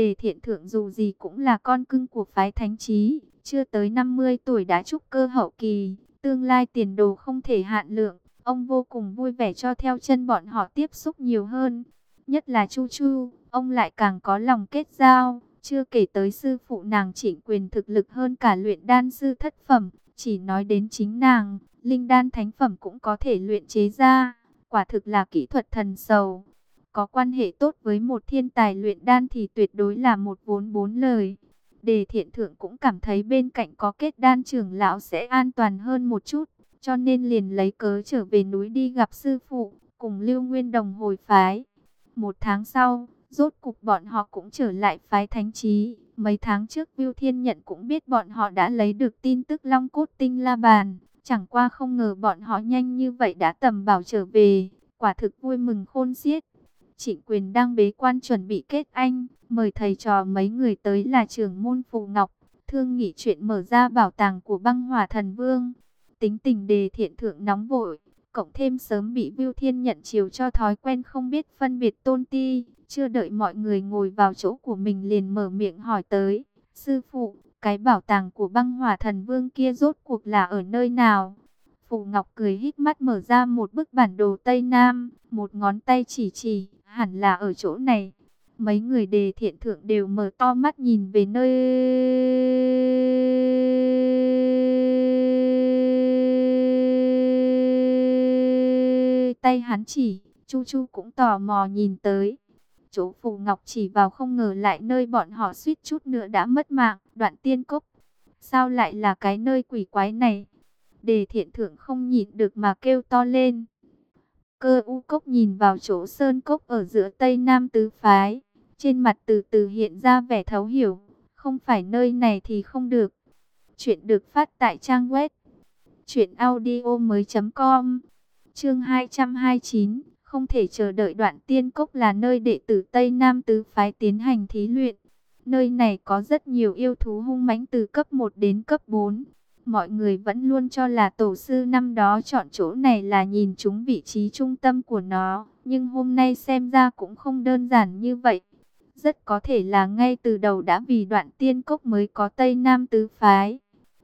Đề thiện thượng dù gì cũng là con cưng của phái thánh trí, chưa tới 50 tuổi đã trúc cơ hậu kỳ, tương lai tiền đồ không thể hạn lượng. Ông vô cùng vui vẻ cho theo chân bọn họ tiếp xúc nhiều hơn. Nhất là Chu Chu, ông lại càng có lòng kết giao. Chưa kể tới sư phụ nàng trịnh quyền thực lực hơn cả luyện đan sư thất phẩm. Chỉ nói đến chính nàng, linh đan thánh phẩm cũng có thể luyện chế ra. Quả thực là kỹ thuật thần sầu. Có quan hệ tốt với một thiên tài luyện đan thì tuyệt đối là một vốn bốn lời. Đề thiện thượng cũng cảm thấy bên cạnh có kết đan trưởng lão sẽ an toàn hơn một chút. Cho nên liền lấy cớ trở về núi đi gặp sư phụ, cùng Lưu Nguyên Đồng hồi phái. Một tháng sau, rốt cục bọn họ cũng trở lại phái thánh trí. Mấy tháng trước Viu Thiên Nhận cũng biết bọn họ đã lấy được tin tức Long Cốt Tinh La Bàn. Chẳng qua không ngờ bọn họ nhanh như vậy đã tầm bảo trở về. Quả thực vui mừng khôn xiết. Trịnh quyền đang bế quan chuẩn bị kết anh. Mời thầy trò mấy người tới là trưởng môn Phù Ngọc. Thương nghị chuyện mở ra bảo tàng của băng hỏa thần vương. Tính tình đề thiện thượng nóng vội, cộng thêm sớm bị Viu Thiên nhận chiều cho thói quen không biết phân biệt tôn ti, chưa đợi mọi người ngồi vào chỗ của mình liền mở miệng hỏi tới, sư phụ, cái bảo tàng của băng hỏa thần vương kia rốt cuộc là ở nơi nào? Phù Ngọc cười hít mắt mở ra một bức bản đồ Tây Nam, một ngón tay chỉ chỉ, hẳn là ở chỗ này. Mấy người đề thiện thượng đều mở to mắt nhìn về nơi tay hắn chỉ, Chu Chu cũng tò mò nhìn tới. Chỗ Phù Ngọc chỉ vào không ngờ lại nơi bọn họ suýt chút nữa đã mất mạng, đoạn tiên cốc. Sao lại là cái nơi quỷ quái này? Đề thiện thượng không nhịn được mà kêu to lên. Cơ u cốc nhìn vào chỗ sơn cốc ở giữa tây nam tứ phái. Trên mặt từ từ hiện ra vẻ thấu hiểu. Không phải nơi này thì không được. Chuyện được phát tại trang web. Chuyện audio mới.com Chương 229, không thể chờ đợi đoạn tiên cốc là nơi đệ tử Tây Nam Tứ Phái tiến hành thí luyện. Nơi này có rất nhiều yêu thú hung mãnh từ cấp 1 đến cấp 4. Mọi người vẫn luôn cho là tổ sư năm đó chọn chỗ này là nhìn chúng vị trí trung tâm của nó. Nhưng hôm nay xem ra cũng không đơn giản như vậy. Rất có thể là ngay từ đầu đã vì đoạn tiên cốc mới có Tây Nam Tứ Phái.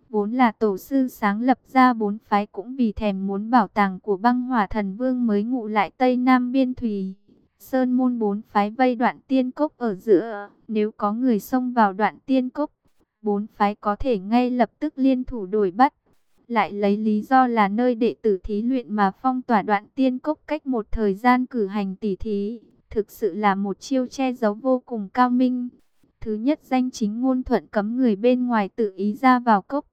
Vốn là tổ sư sáng lập ra bốn phái cũng vì thèm muốn bảo tàng của băng hỏa thần vương mới ngụ lại Tây Nam Biên Thùy. Sơn môn bốn phái vây đoạn tiên cốc ở giữa, nếu có người xông vào đoạn tiên cốc, bốn phái có thể ngay lập tức liên thủ đuổi bắt. Lại lấy lý do là nơi đệ tử thí luyện mà phong tỏa đoạn tiên cốc cách một thời gian cử hành tỉ thí, thực sự là một chiêu che giấu vô cùng cao minh. Thứ nhất danh chính ngôn thuận cấm người bên ngoài tự ý ra vào cốc.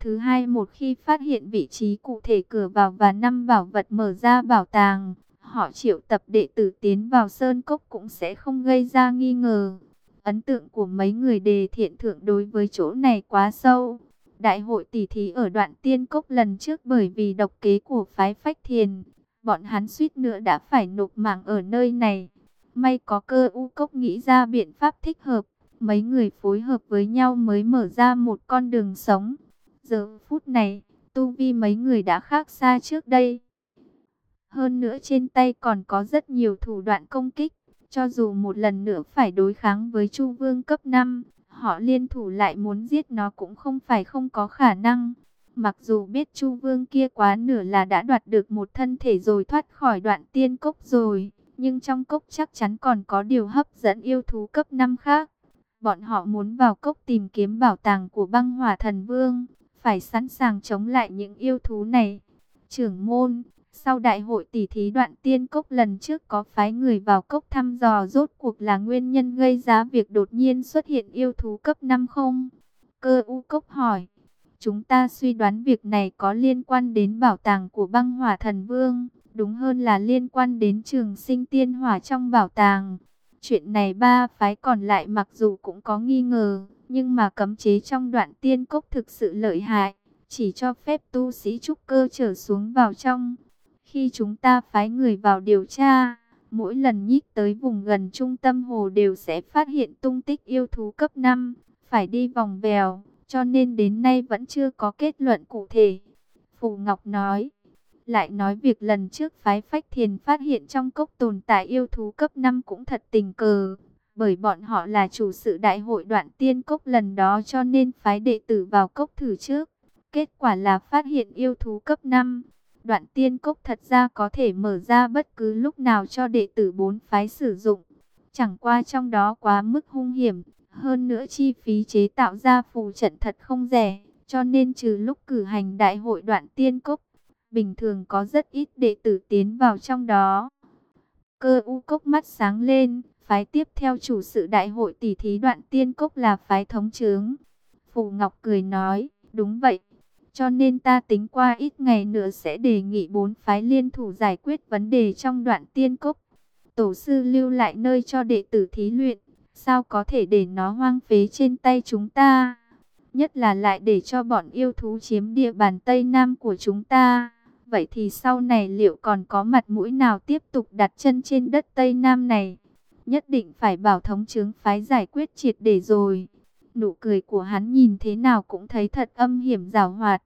Thứ hai, một khi phát hiện vị trí cụ thể cửa vào và năm bảo vật mở ra bảo tàng, họ triệu tập đệ tử tiến vào sơn cốc cũng sẽ không gây ra nghi ngờ. Ấn tượng của mấy người đề thiện thượng đối với chỗ này quá sâu. Đại hội tỷ thí ở đoạn tiên cốc lần trước bởi vì độc kế của phái phách thiền, bọn hắn suýt nữa đã phải nộp mạng ở nơi này. May có cơ u cốc nghĩ ra biện pháp thích hợp, mấy người phối hợp với nhau mới mở ra một con đường sống. Giờ phút này, tu vi mấy người đã khác xa trước đây. Hơn nữa trên tay còn có rất nhiều thủ đoạn công kích. Cho dù một lần nữa phải đối kháng với Chu Vương cấp 5, họ liên thủ lại muốn giết nó cũng không phải không có khả năng. Mặc dù biết Chu Vương kia quá nửa là đã đoạt được một thân thể rồi thoát khỏi đoạn tiên cốc rồi, nhưng trong cốc chắc chắn còn có điều hấp dẫn yêu thú cấp 5 khác. Bọn họ muốn vào cốc tìm kiếm bảo tàng của băng hỏa thần vương, phải sẵn sàng chống lại những yêu thú này. Trưởng môn, sau đại hội tỷ thí đoạn tiên cốc lần trước có phái người vào cốc thăm dò rốt cuộc là nguyên nhân gây ra việc đột nhiên xuất hiện yêu thú cấp 5 không? Cơ u cốc hỏi. Chúng ta suy đoán việc này có liên quan đến bảo tàng của băng hỏa thần vương, đúng hơn là liên quan đến trường sinh tiên hỏa trong bảo tàng. Chuyện này ba phái còn lại mặc dù cũng có nghi ngờ, nhưng mà cấm chế trong đoạn tiên cốc thực sự lợi hại, chỉ cho phép tu sĩ trúc cơ trở xuống vào trong. Khi chúng ta phái người vào điều tra, mỗi lần nhích tới vùng gần trung tâm hồ đều sẽ phát hiện tung tích yêu thú cấp 5, phải đi vòng vèo, cho nên đến nay vẫn chưa có kết luận cụ thể. Phù Ngọc nói, lại nói việc lần trước phái phách thiền phát hiện trong cốc tồn tại yêu thú cấp 5 cũng thật tình cờ, Bởi bọn họ là chủ sự đại hội đoạn tiên cốc lần đó cho nên phái đệ tử vào cốc thử trước. Kết quả là phát hiện yêu thú cấp 5. Đoạn tiên cốc thật ra có thể mở ra bất cứ lúc nào cho đệ tử bốn phái sử dụng. Chẳng qua trong đó quá mức hung hiểm, hơn nữa chi phí chế tạo ra phù trận thật không rẻ, cho nên trừ lúc cử hành đại hội đoạn tiên cốc, bình thường có rất ít đệ tử tiến vào trong đó. Cơ u cốc mắt sáng lên, phái tiếp theo chủ sự đại hội tỷ thí đoạn tiên cốc là phái thống trướng. Phù Ngọc cười nói, đúng vậy, cho nên ta tính qua ít ngày nữa sẽ đề nghị bốn phái liên thủ giải quyết vấn đề trong đoạn tiên cốc. Tổ sư lưu lại nơi cho đệ tử thí luyện, sao có thể để nó hoang phế trên tay chúng ta? Nhất là lại để cho bọn yêu thú chiếm địa bàn Tây Nam của chúng ta. Vậy thì sau này liệu còn có mặt mũi nào tiếp tục đặt chân trên đất Tây Nam này? Nhất định phải bảo thống chứng phái giải quyết triệt để rồi. Nụ cười của hắn nhìn thế nào cũng thấy thật âm hiểm rào hoạt.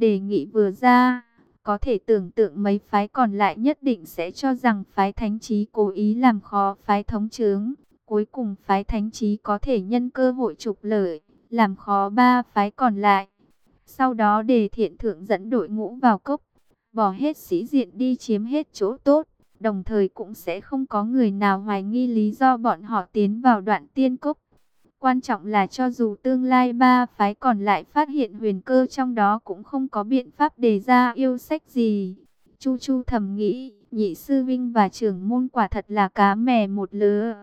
Đề nghị vừa ra, có thể tưởng tượng mấy phái còn lại nhất định sẽ cho rằng phái thánh trí cố ý làm khó phái thống trướng. Cuối cùng phái thánh trí có thể nhân cơ hội trục lợi, làm khó ba phái còn lại. Sau đó đề thiện thượng dẫn đội ngũ vào cốc, bỏ hết sĩ diện đi chiếm hết chỗ tốt. Đồng thời cũng sẽ không có người nào hoài nghi lý do bọn họ tiến vào đoạn tiên cốc. Quan trọng là cho dù tương lai ba phái còn lại phát hiện huyền cơ trong đó cũng không có biện pháp đề ra yêu sách gì. Chu Chu thầm nghĩ, nhị sư vinh và trưởng môn quả thật là cá mè một lứa.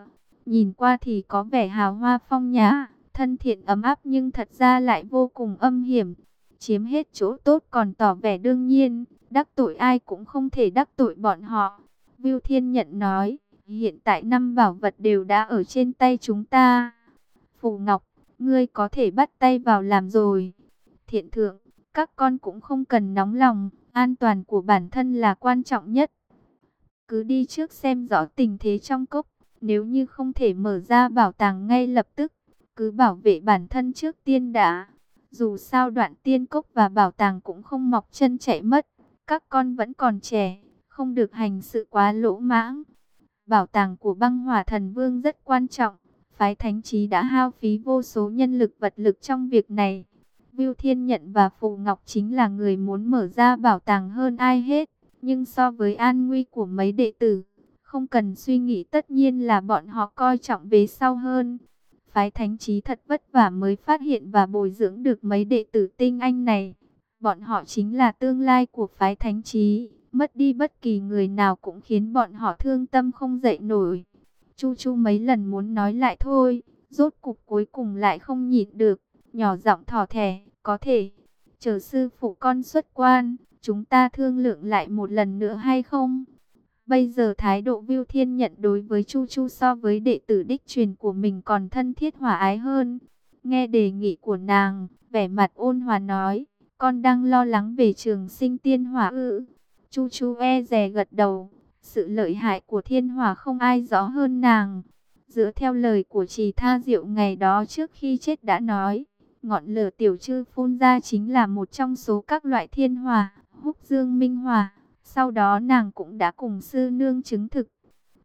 Nhìn qua thì có vẻ hào hoa phong nhã, thân thiện ấm áp nhưng thật ra lại vô cùng âm hiểm. Chiếm hết chỗ tốt còn tỏ vẻ đương nhiên, đắc tội ai cũng không thể đắc tội bọn họ. Viu Thiên Nhận nói, hiện tại năm bảo vật đều đã ở trên tay chúng ta Phù Ngọc, ngươi có thể bắt tay vào làm rồi. Thiện thượng, các con cũng không cần nóng lòng, an toàn của bản thân là quan trọng nhất. Cứ đi trước xem rõ tình thế trong cốc, nếu như không thể mở ra bảo tàng ngay lập tức, cứ bảo vệ bản thân trước tiên đã. Dù sao đoạn tiên cốc và bảo tàng cũng không mọc chân chạy mất, các con vẫn còn trẻ, không được hành sự quá lỗ mãng. Bảo tàng của băng hỏa thần vương rất quan trọng, phái thánh trí đã hao phí vô số nhân lực vật lực trong việc này. Viu Thiên Nhận và Phù Ngọc chính là người muốn mở ra bảo tàng hơn ai hết. Nhưng so với an nguy của mấy đệ tử, không cần suy nghĩ tất nhiên là bọn họ coi trọng về sau hơn. Phái thánh trí thật vất vả mới phát hiện và bồi dưỡng được mấy đệ tử tinh anh này. Bọn họ chính là tương lai của phái thánh trí. Mất đi bất kỳ người nào cũng khiến bọn họ thương tâm không dậy nổi. Chu Chu mấy lần muốn nói lại thôi, rốt cục cuối cùng lại không nhịn được, nhỏ giọng thỏ thẻ, có thể, chờ sư phụ con xuất quan, chúng ta thương lượng lại một lần nữa hay không? Bây giờ thái độ Viu Thiên nhận đối với Chu Chu so với đệ tử đích truyền của mình còn thân thiết hòa ái hơn. Nghe đề nghị của nàng, vẻ mặt ôn hòa nói, con đang lo lắng về trường sinh tiên hỏa ư. Chu Chu e rè gật đầu, sự lợi hại của thiên hỏa không ai rõ hơn nàng. Dựa theo lời của trì tha diệu ngày đó trước khi chết đã nói, ngọn lửa tiểu trư phun ra chính là một trong số các loại thiên hỏa, húc dương minh hỏa. Sau đó nàng cũng đã cùng sư nương chứng thực.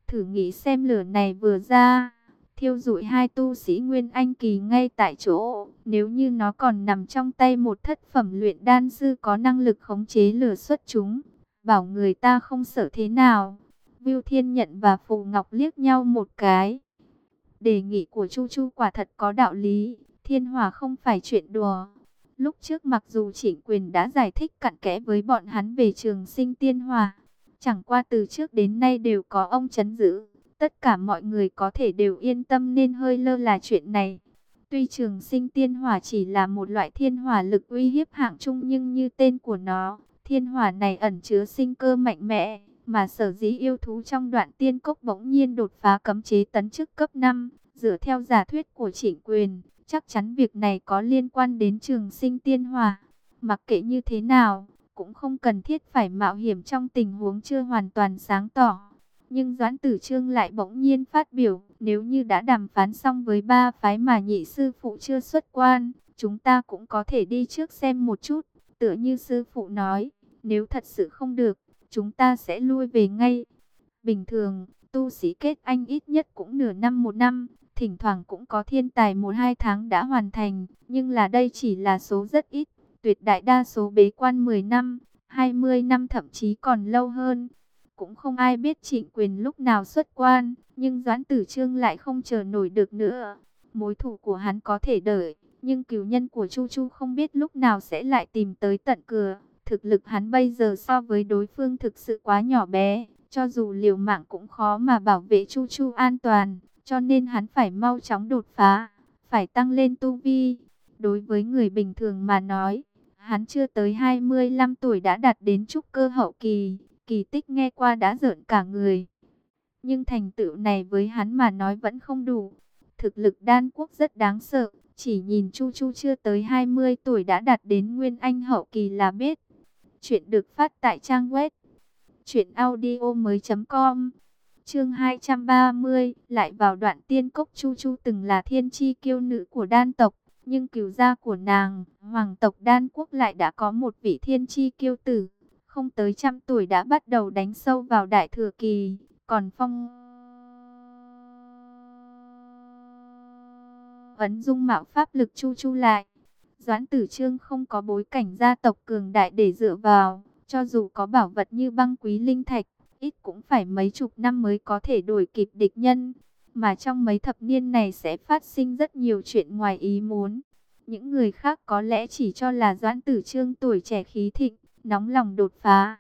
Thử nghĩ xem lửa này vừa ra, thiêu rụi hai tu sĩ Nguyên Anh Kỳ ngay tại chỗ. Nếu như nó còn nằm trong tay một thất phẩm luyện đan sư có năng lực khống chế lửa xuất chúng, bảo người ta không sợ thế nào. Viu Thiên Nhận và Phù Ngọc liếc nhau một cái. Đề nghị của Chu Chu quả thật có đạo lý, thiên hòa không phải chuyện đùa. Lúc trước mặc dù Trịnh quyền đã giải thích cặn kẽ với bọn hắn về trường sinh tiên hòa, chẳng qua từ trước đến nay đều có ông chấn giữ. Tất cả mọi người có thể đều yên tâm nên hơi lơ là chuyện này. Tuy trường sinh tiên hỏa chỉ là một loại thiên hỏa lực uy hiếp hạng trung nhưng như tên của nó, Thiên hỏa này ẩn chứa sinh cơ mạnh mẽ, mà sở dĩ yêu thú trong đoạn tiên cốc bỗng nhiên đột phá cấm chế tấn chức cấp 5, dựa theo giả thuyết của trịnh quyền, chắc chắn việc này có liên quan đến trường sinh tiên hỏa. Mặc kệ như thế nào, cũng không cần thiết phải mạo hiểm trong tình huống chưa hoàn toàn sáng tỏ. Nhưng Doãn Tử Trương lại bỗng nhiên phát biểu, nếu như đã đàm phán xong với ba phái mà nhị sư phụ chưa xuất quan, chúng ta cũng có thể đi trước xem một chút. Tựa như sư phụ nói, nếu thật sự không được, chúng ta sẽ lui về ngay. Bình thường, tu sĩ kết anh ít nhất cũng nửa năm một năm, Thỉnh thoảng cũng có thiên tài một hai tháng đã hoàn thành, nhưng là đây chỉ là số rất ít. Tuyệt đại đa số bế quan 10 năm, 20 năm thậm chí còn lâu hơn. Cũng không ai biết trịnh quyền lúc nào xuất quan, nhưng Doãn Tử Trương lại không chờ nổi được nữa. Mối thủ của hắn có thể đợi, nhưng cứu nhân của Chu Chu không biết lúc nào sẽ lại tìm tới tận cửa. Thực lực hắn bây giờ so với đối phương thực sự quá nhỏ bé, cho dù liều mạng cũng khó mà bảo vệ Chu Chu an toàn, cho nên hắn phải mau chóng đột phá, phải tăng lên tu vi. Đối với người bình thường mà nói, hắn chưa tới 25 tuổi đã đạt đến trúc cơ hậu kỳ, kỳ tích nghe qua đã rợn cả người. Nhưng thành tựu này với hắn mà nói vẫn không đủ. Thực lực đan quốc rất đáng sợ, chỉ nhìn Chu Chu chưa tới 20 tuổi đã đạt đến nguyên anh hậu kỳ là biết. Chuyện được phát tại trang web truyệnaudiomoi.com. Chương 230, lại vào đoạn tiên cốc Chu Chu từng là thiên chi kiêu nữ của đan tộc, nhưng cửu gia của nàng, hoàng tộc đan quốc lại đã có một vị thiên chi kiêu tử, không tới trăm tuổi đã bắt đầu đánh sâu vào đại thừa kỳ, còn phong ấn dung mạo pháp lực Chu Chu lại. Doãn Tử Trương không có bối cảnh gia tộc cường đại để dựa vào, cho dù có bảo vật như băng quý linh thạch, ít cũng phải mấy chục năm mới có thể đuổi kịp địch nhân. Mà trong mấy thập niên này sẽ phát sinh rất nhiều chuyện ngoài ý muốn. Những người khác có lẽ chỉ cho là Doãn Tử Trương tuổi trẻ khí thịnh, nóng lòng đột phá.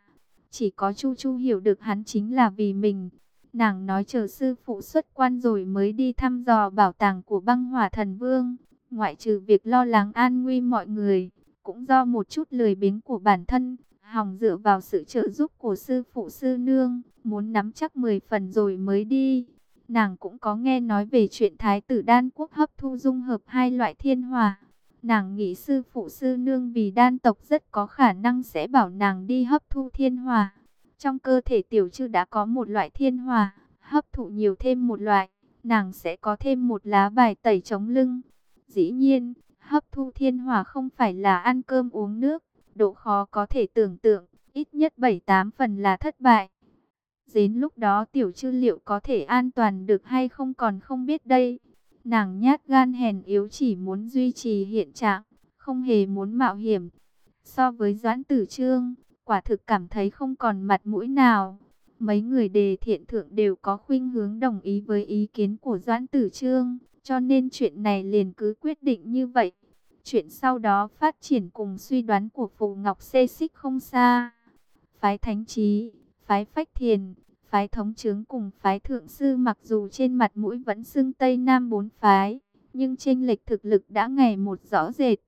Chỉ có Chu Chu hiểu được hắn chính là vì mình. Nàng nói chờ sư phụ xuất quan rồi mới đi thăm dò bảo tàng của băng hỏa thần vương. Ngoại trừ việc lo lắng an nguy mọi người, cũng do một chút lười biếng của bản thân, hòng dựa vào sự trợ giúp của sư phụ sư nương, muốn nắm chắc 10 phần rồi mới đi. Nàng cũng có nghe nói về chuyện thái tử đan quốc hấp thu dung hợp hai loại thiên hòa Nàng nghĩ sư phụ sư nương vì đan tộc rất có khả năng sẽ bảo nàng đi hấp thu thiên hòa Trong cơ thể tiểu chư đã có một loại thiên hòa hấp thụ nhiều thêm một loại, nàng sẽ có thêm một lá bài tẩy chống lưng. Dĩ nhiên, hấp thu thiên hỏa không phải là ăn cơm uống nước, độ khó có thể tưởng tượng, ít nhất 7-8 phần là thất bại. Đến lúc đó tiểu chư liệu có thể an toàn được hay không còn không biết đây. Nàng nhát gan hèn yếu chỉ muốn duy trì hiện trạng, không hề muốn mạo hiểm. So với Doãn Tử Trương, quả thực cảm thấy không còn mặt mũi nào. Mấy người đề thiện thượng đều có khuynh hướng đồng ý với ý kiến của Doãn Tử Trương, cho nên chuyện này liền cứ quyết định như vậy. Chuyện sau đó phát triển cùng suy đoán của Phù Ngọc xê xích không xa. Phái Thánh Trí, Phái Phách Thiền, Phái Thống Trướng cùng Phái Thượng Sư mặc dù trên mặt mũi vẫn xưng Tây Nam bốn phái, nhưng chênh lệch thực lực đã ngày một rõ rệt.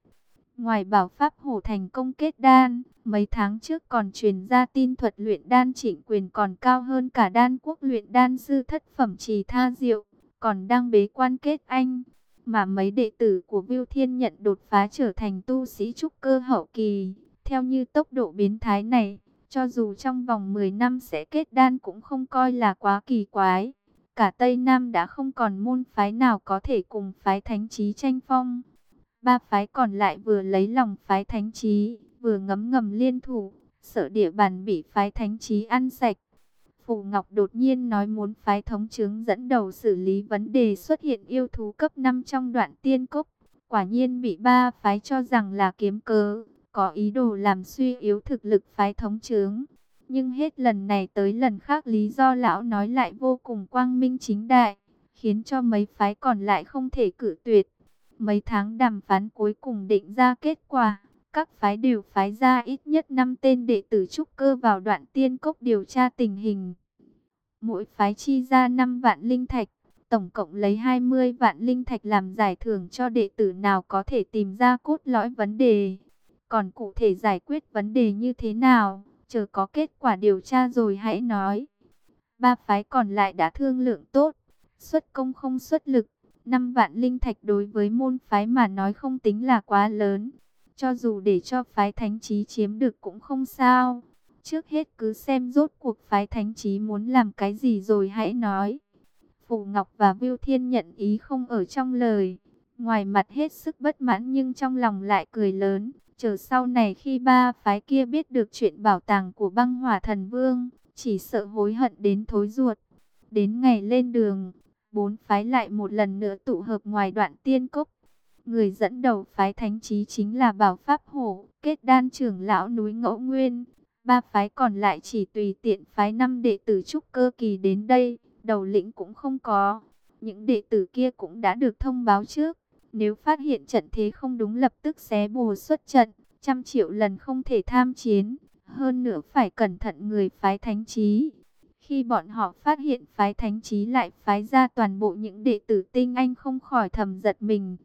Ngoài bảo Pháp Hổ thành công kết đan, mấy tháng trước còn truyền ra tin thuật luyện đan trịnh quyền còn cao hơn cả đan quốc luyện đan sư thất phẩm trì tha diệu, còn đang bế quan kết anh mà mấy đệ tử của Viu Thiên nhận đột phá trở thành tu sĩ trúc cơ hậu kỳ. Theo như tốc độ biến thái này, cho dù trong vòng 10 năm sẽ kết đan cũng không coi là quá kỳ quái. Cả Tây Nam đã không còn môn phái nào có thể cùng phái thánh trí tranh phong. Ba phái còn lại vừa lấy lòng phái thánh trí, vừa ngấm ngầm liên thủ, sợ địa bàn bị phái thánh trí ăn sạch. Phù Ngọc đột nhiên nói muốn phái thống chứng dẫn đầu xử lý vấn đề xuất hiện yêu thú cấp 5 trong đoạn tiên cốc. Quả nhiên bị ba phái cho rằng là kiếm cớ, có ý đồ làm suy yếu thực lực phái thống chứng. Nhưng hết lần này tới lần khác lý do lão nói lại vô cùng quang minh chính đại, khiến cho mấy phái còn lại không thể cử tuyệt. Mấy tháng đàm phán cuối cùng định ra kết quả, các phái đều phái ra ít nhất 5 tên đệ tử trúc cơ vào đoạn tiên cốc điều tra tình hình. Mỗi phái chi ra 5 vạn linh thạch, tổng cộng lấy 20 vạn linh thạch làm giải thưởng cho đệ tử nào có thể tìm ra cốt lõi vấn đề. Còn cụ thể giải quyết vấn đề như thế nào, chờ có kết quả điều tra rồi hãy nói. Ba phái còn lại đã thương lượng tốt, xuất công không xuất lực. 5 vạn linh thạch đối với môn phái mà nói không tính là quá lớn. Cho dù để cho phái thánh trí chiếm được cũng không sao. Trước hết cứ xem rốt cuộc phái thánh trí muốn làm cái gì rồi hãy nói. Phù Ngọc và Viu Thiên nhận ý không ở trong lời. Ngoài mặt hết sức bất mãn nhưng trong lòng lại cười lớn. Chờ sau này khi ba phái kia biết được chuyện bảo tàng của băng hỏa thần vương, chỉ sợ hối hận đến thối ruột. Đến ngày lên đường, bốn phái lại một lần nữa tụ hợp ngoài đoạn tiên cốc. Người dẫn đầu phái thánh trí chính là Bảo Pháp Hổ, kết đan trưởng lão núi Ngẫu Nguyên. Ba phái còn lại chỉ tùy tiện phái năm đệ tử trúc cơ kỳ đến đây, đầu lĩnh cũng không có. Những đệ tử kia cũng đã được thông báo trước. Nếu phát hiện trận thế không đúng lập tức xé bùa xuất trận, trăm triệu lần không thể tham chiến. Hơn nữa phải cẩn thận người phái thánh trí. Khi bọn họ phát hiện phái thánh trí lại phái ra toàn bộ những đệ tử tinh anh không khỏi thầm giật mình.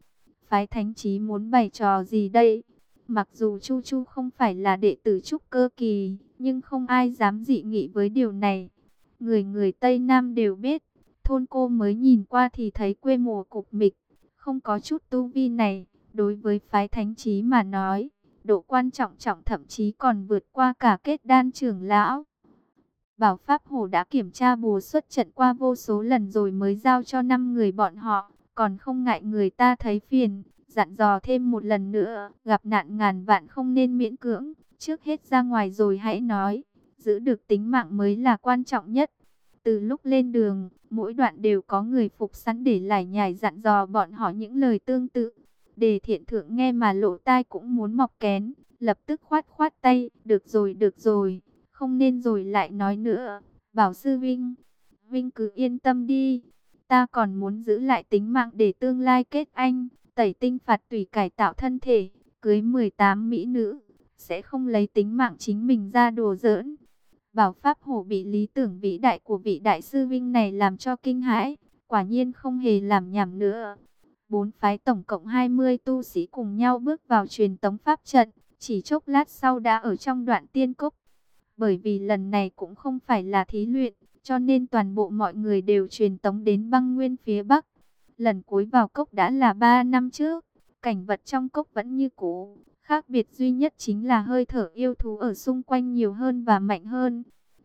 Phái thánh trí muốn bày trò gì đây? Mặc dù Chu Chu không phải là đệ tử trúc cơ kỳ, nhưng không ai dám dị nghị với điều này. Người người Tây Nam đều biết, thôn cô mới nhìn qua thì thấy quê mùa cục mịch, không có chút tu vi này, đối với phái thánh trí mà nói, độ quan trọng trọng thậm chí còn vượt qua cả kết đan trưởng lão. Bảo Pháp Hồ đã kiểm tra bùa xuất trận qua vô số lần rồi mới giao cho 5 người bọn họ, còn không ngại người ta thấy phiền, dặn dò thêm một lần nữa, gặp nạn ngàn vạn không nên miễn cưỡng, trước hết ra ngoài rồi hãy nói, giữ được tính mạng mới là quan trọng nhất. Từ lúc lên đường, mỗi đoạn đều có người phục sẵn để lải nhải dặn dò bọn họ những lời tương tự. Đề thiện thượng nghe mà lộ tai cũng muốn mọc kén, lập tức khoát khoát tay, được rồi được rồi, không nên rồi lại nói nữa. Bảo sư Vinh, Vinh cứ yên tâm đi, ta còn muốn giữ lại tính mạng để tương lai kết anh, tẩy tinh phạt tùy cải tạo thân thể, cưới 18 mỹ nữ, sẽ không lấy tính mạng chính mình ra đùa giỡn. Bảo Pháp Hổ bị lý tưởng vĩ đại của vị đại sư Vinh này làm cho kinh hãi, quả nhiên không hề làm nhảm nữa. Bốn phái tổng cộng 20 tu sĩ cùng nhau bước vào truyền tống pháp trận, chỉ chốc lát sau đã ở trong đoạn tiên cốc. Bởi vì lần này cũng không phải là thí luyện, cho nên toàn bộ mọi người đều truyền tống đến băng nguyên phía Bắc. Lần cuối vào cốc đã là 3 năm trước, cảnh vật trong cốc vẫn như cũ, Khác biệt duy nhất chính là hơi thở yêu thú ở xung quanh nhiều hơn và mạnh hơn.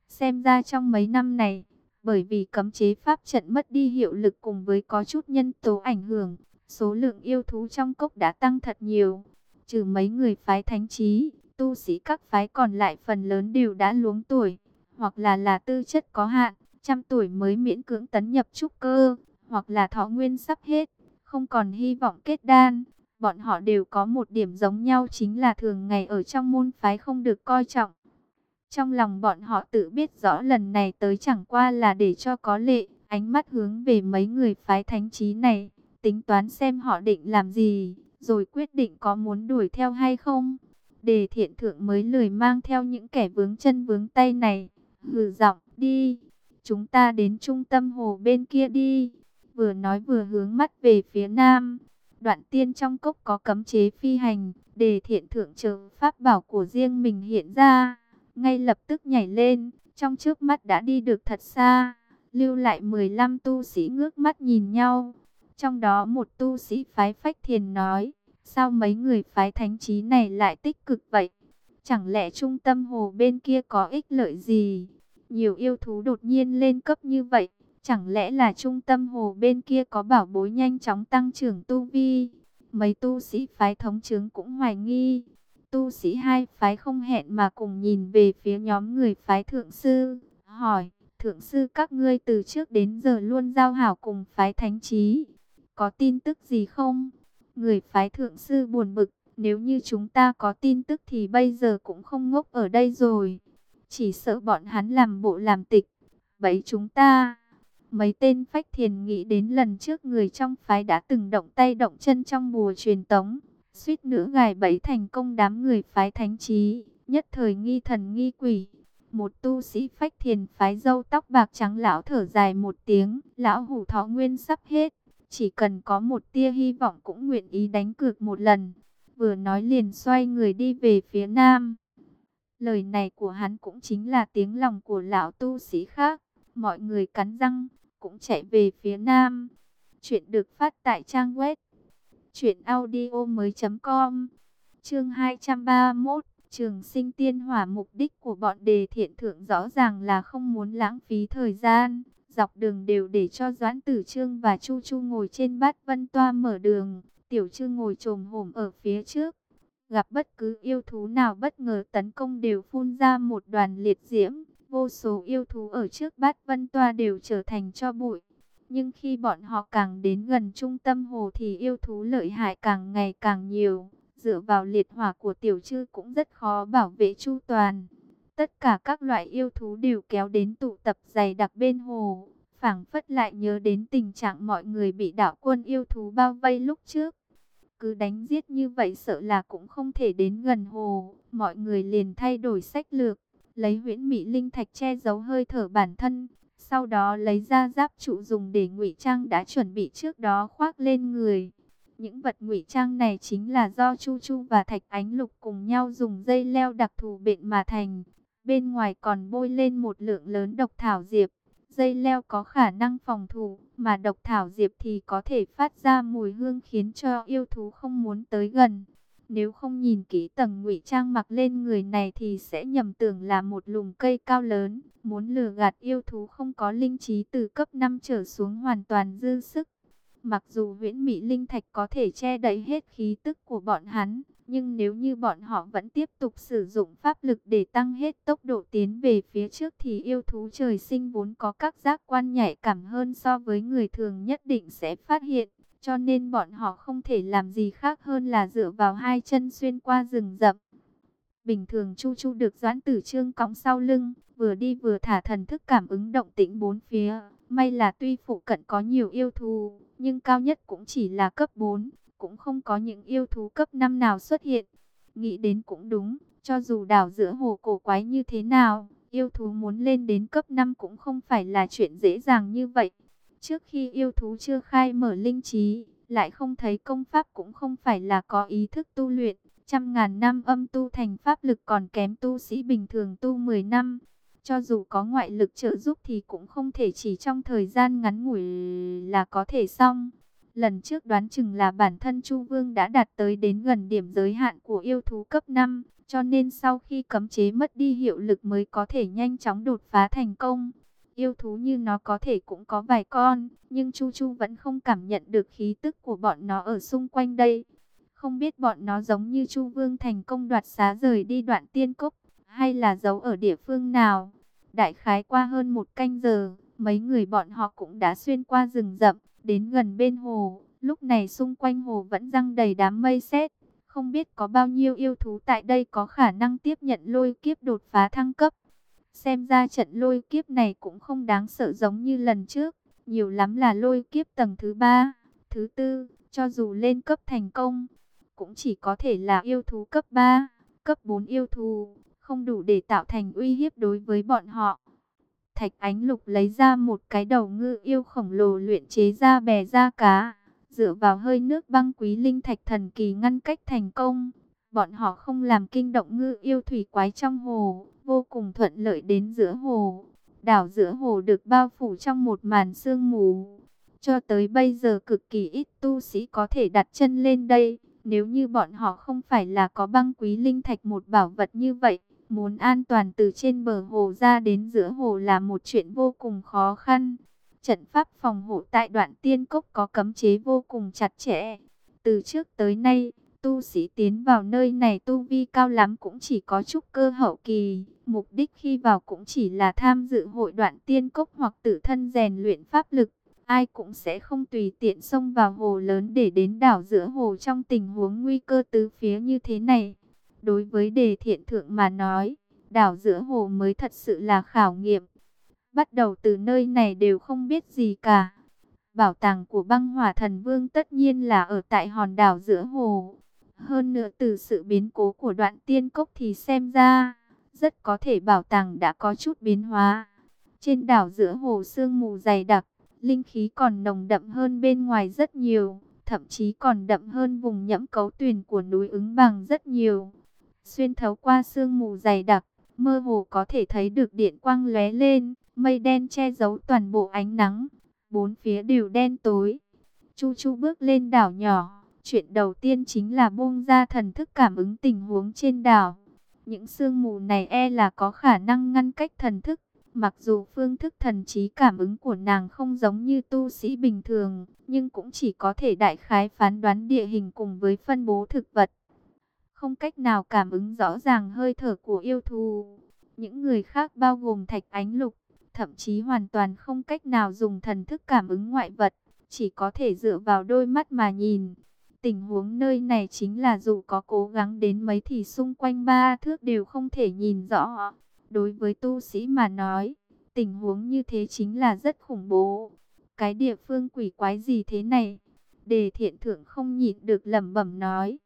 Xem ra trong mấy năm này, bởi vì cấm chế pháp trận mất đi hiệu lực cùng với có chút nhân tố ảnh hưởng, số lượng yêu thú trong cốc đã tăng thật nhiều. Trừ mấy người phái thánh trí, tu sĩ các phái còn lại phần lớn đều đã luống tuổi, hoặc là là tư chất có hạn, trăm tuổi mới miễn cưỡng tấn nhập trúc cơ, hoặc là thọ nguyên sắp hết, không còn hy vọng kết đan. Bọn họ đều có một điểm giống nhau chính là thường ngày ở trong môn phái không được coi trọng. Trong lòng bọn họ tự biết rõ lần này tới chẳng qua là để cho có lệ, ánh mắt hướng về mấy người phái thánh trí này, tính toán xem họ định làm gì, rồi quyết định có muốn đuổi theo hay không. Đề thiện thượng mới lười mang theo những kẻ vướng chân vướng tay này, hừ giọng, đi, chúng ta đến trung tâm hồ bên kia đi. Vừa nói vừa hướng mắt về phía nam, Đoạn tiên trong cốc có cấm chế phi hành, để thiện thượng trợ pháp bảo của riêng mình hiện ra. Ngay lập tức nhảy lên, trong trước mắt đã đi được thật xa. Lưu lại 15 tu sĩ ngước mắt nhìn nhau. Trong đó một tu sĩ phái phách thiền nói, sao mấy người phái thánh trí này lại tích cực vậy? Chẳng lẽ trung tâm hồ bên kia có ích lợi gì? Nhiều yêu thú đột nhiên lên cấp như vậy, Chẳng lẽ là trung tâm hồ bên kia có bảo bối nhanh chóng tăng trưởng tu vi? Mấy tu sĩ phái thống chứng cũng hoài nghi. Tu sĩ hai phái không hẹn mà cùng nhìn về phía nhóm người phái thượng sư. Hỏi, thượng sư các ngươi từ trước đến giờ luôn giao hảo cùng phái thánh trí. Có tin tức gì không? Người phái thượng sư buồn bực. Nếu như chúng ta có tin tức thì bây giờ cũng không ngốc ở đây rồi. Chỉ sợ bọn hắn làm bộ làm tịch. Bấy chúng ta... Mấy tên phách thiền nghĩ đến lần trước người trong phái đã từng động tay động chân trong mùa truyền tống. Suýt nữa gài bẫy thành công đám người phái thánh trí, nhất thời nghi thần nghi quỷ. Một tu sĩ phách thiền phái dâu tóc bạc trắng lão thở dài một tiếng, lão hủ thọ nguyên sắp hết. Chỉ cần có một tia hy vọng cũng nguyện ý đánh cược một lần. Vừa nói liền xoay người đi về phía nam. Lời này của hắn cũng chính là tiếng lòng của lão tu sĩ khác. Mọi người cắn răng, cũng chạy về phía nam. Chuyện được phát tại trang web truyệnaudiomoi.com. Chương 231, Trường Sinh Tiên Hỏa mục đích của bọn Đề Thiện thượng rõ ràng là không muốn lãng phí thời gian, dọc đường đều để cho Doãn Tử Trương và Chu Chu ngồi trên bát vân toa mở đường, Tiểu Trương ngồi trồm hổm ở phía trước. Gặp bất cứ yêu thú nào bất ngờ tấn công đều phun ra một đoàn liệt diễm, Vô số yêu thú ở trước bát vân toa đều trở thành cho bụi. Nhưng khi bọn họ càng đến gần trung tâm hồ thì yêu thú lợi hại càng ngày càng nhiều. Dựa vào liệt hỏa của tiểu trư cũng rất khó bảo vệ chu toàn. Tất cả các loại yêu thú đều kéo đến tụ tập dày đặc bên hồ. phảng phất lại nhớ đến tình trạng mọi người bị đạo quân yêu thú bao vây lúc trước. Cứ đánh giết như vậy sợ là cũng không thể đến gần hồ. Mọi người liền thay đổi sách lược. Lấy huyễn mỹ linh thạch che giấu hơi thở bản thân. Sau đó lấy ra giáp trụ dùng để ngụy trang đã chuẩn bị trước đó khoác lên người. Những vật ngụy trang này chính là do Chu Chu và Thạch Ánh Lục cùng nhau dùng dây leo đặc thù bện mà thành. Bên ngoài còn bôi lên một lượng lớn độc thảo diệp. Dây leo có khả năng phòng thủ, mà độc thảo diệp thì có thể phát ra mùi hương khiến cho yêu thú không muốn tới gần. Nếu không nhìn kỹ tầng ngụy trang mặc lên người này thì sẽ nhầm tưởng là một lùm cây cao lớn, muốn lừa gạt yêu thú không có linh trí từ cấp 5 trở xuống hoàn toàn dư sức. Mặc dù viễn mỹ linh thạch có thể che đậy hết khí tức của bọn hắn, nhưng nếu như bọn họ vẫn tiếp tục sử dụng pháp lực để tăng hết tốc độ tiến về phía trước thì yêu thú trời sinh vốn có các giác quan nhạy cảm hơn so với người thường nhất định sẽ phát hiện. Cho nên bọn họ không thể làm gì khác hơn là dựa vào hai chân xuyên qua rừng rậm. Bình thường Chu Chu được Doãn Tử Trương cõng sau lưng, vừa đi vừa thả thần thức cảm ứng động tĩnh bốn phía. May là tuy phụ cận có nhiều yêu thú, nhưng cao nhất cũng chỉ là cấp 4, cũng không có những yêu thú cấp 5 nào xuất hiện. Nghĩ đến cũng đúng, cho dù đảo giữa hồ cổ quái như thế nào, yêu thú muốn lên đến cấp 5 cũng không phải là chuyện dễ dàng như vậy. Trước khi yêu thú chưa khai mở linh trí, lại không thấy công pháp cũng không phải là có ý thức tu luyện. Trăm ngàn năm âm tu thành pháp lực còn kém tu sĩ bình thường tu 10 năm. Cho dù có ngoại lực trợ giúp thì cũng không thể chỉ trong thời gian ngắn ngủi là có thể xong. Lần trước đoán chừng là bản thân Chu Vương đã đạt tới đến gần điểm giới hạn của yêu thú cấp 5, cho nên sau khi cấm chế mất đi hiệu lực mới có thể nhanh chóng đột phá thành công. Yêu thú như nó có thể cũng có vài con, nhưng Chu Chu vẫn không cảm nhận được khí tức của bọn nó ở xung quanh đây. Không biết bọn nó giống như Chu Vương thành công đoạt xá rời đi đoạn tiên cốc, hay là giấu ở địa phương nào. Đại khái qua hơn một canh giờ, mấy người bọn họ cũng đã xuyên qua rừng rậm, đến gần bên hồ. Lúc này xung quanh hồ vẫn răng đầy đám mây sét. Không biết có bao nhiêu yêu thú tại đây có khả năng tiếp nhận lôi kiếp đột phá thăng cấp. Xem ra trận lôi kiếp này cũng không đáng sợ giống như lần trước. Nhiều lắm là lôi kiếp tầng thứ ba, thứ tư, cho dù lên cấp thành công, cũng chỉ có thể là yêu thú cấp 3, cấp 4 yêu thú, không đủ để tạo thành uy hiếp đối với bọn họ. Thạch Ánh Lục lấy ra một cái đầu ngư yêu khổng lồ luyện chế ra bè ra cá, dựa vào hơi nước băng quý linh thạch thần kỳ ngăn cách thành công. Bọn họ không làm kinh động ngư yêu thủy quái trong hồ, vô cùng thuận lợi đến giữa hồ. Đảo giữa hồ được bao phủ trong một màn sương mù. Cho tới bây giờ cực kỳ ít tu sĩ có thể đặt chân lên đây. Nếu như bọn họ không phải là có băng quý linh thạch một bảo vật như vậy, muốn an toàn từ trên bờ hồ ra đến giữa hồ là một chuyện vô cùng khó khăn. Trận pháp phòng hộ tại đoạn tiên cốc có cấm chế vô cùng chặt chẽ. Từ trước tới nay, tu sĩ tiến vào nơi này tu vi cao lắm cũng chỉ có chút cơ hậu kỳ. Mục đích khi vào cũng chỉ là tham dự hội đoạn tiên cốc hoặc tự thân rèn luyện pháp lực. Ai cũng sẽ không tùy tiện xông vào hồ lớn để đến đảo giữa hồ trong tình huống nguy cơ tứ phía như thế này. Đối với đề thiện thượng mà nói, đảo giữa hồ mới thật sự là khảo nghiệm. Bắt đầu từ nơi này đều không biết gì cả. Bảo tàng của băng hỏa thần vương tất nhiên là ở tại hòn đảo giữa hồ. Hơn nữa từ sự biến cố của đoạn tiên cốc thì xem ra, rất có thể bảo tàng đã có chút biến hóa. Trên đảo giữa hồ sương mù dày đặc, linh khí còn nồng đậm hơn bên ngoài rất nhiều, thậm chí còn đậm hơn vùng nhẫm cấu tuyền của núi ứng bằng rất nhiều. Xuyên thấu qua sương mù dày đặc, mơ hồ có thể thấy được điện quang lóe lên, mây đen che giấu toàn bộ ánh nắng, bốn phía đều đen tối. Chu Chu bước lên đảo nhỏ, chuyện đầu tiên chính là buông ra thần thức cảm ứng tình huống trên đảo. Những sương mù này e là có khả năng ngăn cách thần thức, mặc dù phương thức thần trí cảm ứng của nàng không giống như tu sĩ bình thường, nhưng cũng chỉ có thể đại khái phán đoán địa hình cùng với phân bố thực vật. Không cách nào cảm ứng rõ ràng hơi thở của yêu thù. Những người khác bao gồm Thạch Ánh Lục, thậm chí hoàn toàn không cách nào dùng thần thức cảm ứng ngoại vật, chỉ có thể dựa vào đôi mắt mà nhìn. Tình huống nơi này chính là dù có cố gắng đến mấy thì xung quanh ba thước đều không thể nhìn rõ. Đối với tu sĩ mà nói, tình huống như thế chính là rất khủng bố. Cái địa phương quỷ quái gì thế này? Đề thiện thượng không nhịn được lẩm bẩm nói.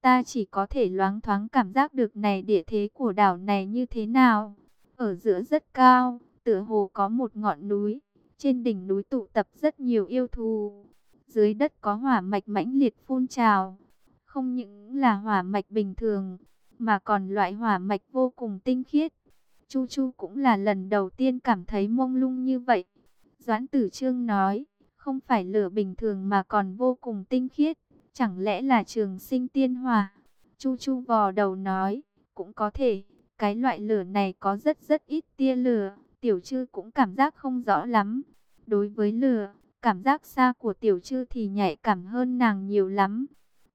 Ta chỉ có thể loáng thoáng cảm giác được này địa thế của đảo này như thế nào. Ở giữa rất cao, tựa hồ có một ngọn núi. Trên đỉnh núi tụ tập rất nhiều yêu thù. Dưới đất có hỏa mạch mãnh liệt phun trào. Không những là hỏa mạch bình thường, mà còn loại hỏa mạch vô cùng tinh khiết. Chu Chu cũng là lần đầu tiên cảm thấy mông lung như vậy. Doãn Tử Trương nói, không phải lửa bình thường mà còn vô cùng tinh khiết. Chẳng lẽ là trường sinh tiên hòa Chu Chu vò đầu nói, cũng có thể. Cái loại lửa này có rất rất ít tia lửa. Tiểu Trư cũng cảm giác không rõ lắm. Đối với lửa, cảm giác xa của Tiểu Trư thì nhạy cảm hơn nàng nhiều lắm.